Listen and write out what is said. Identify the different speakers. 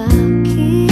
Speaker 1: about kids.